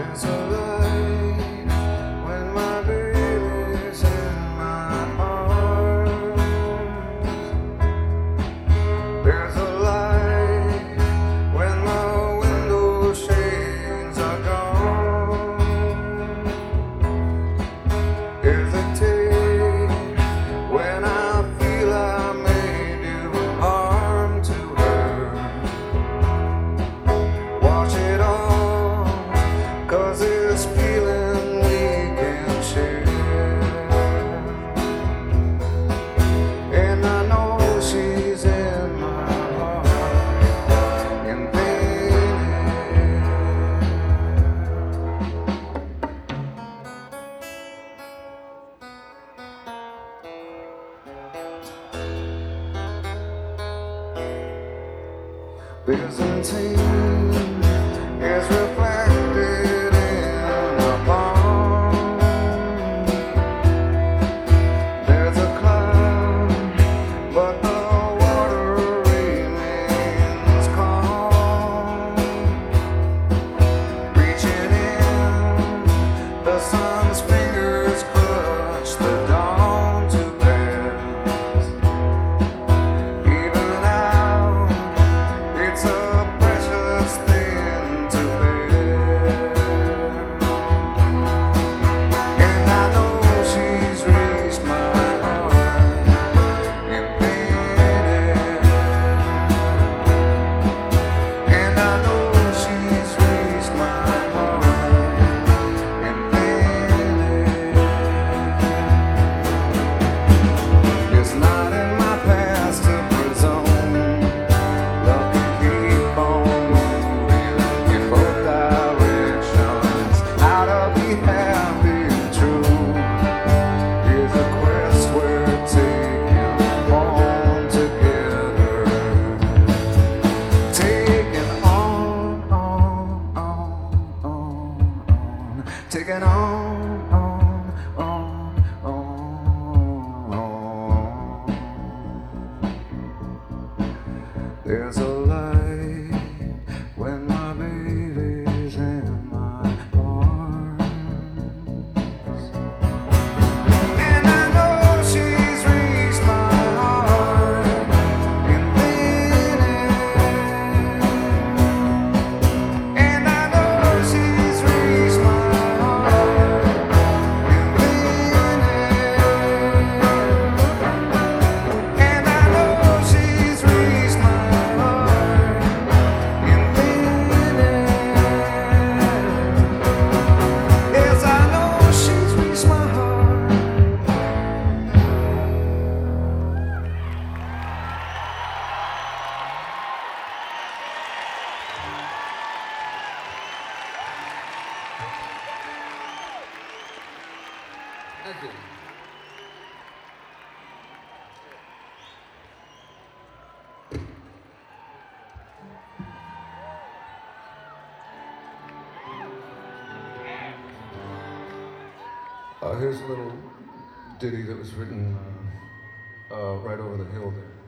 There's a Byzantine. Thank you. Uh, here's a little ditty that was written uh, right over the hill there.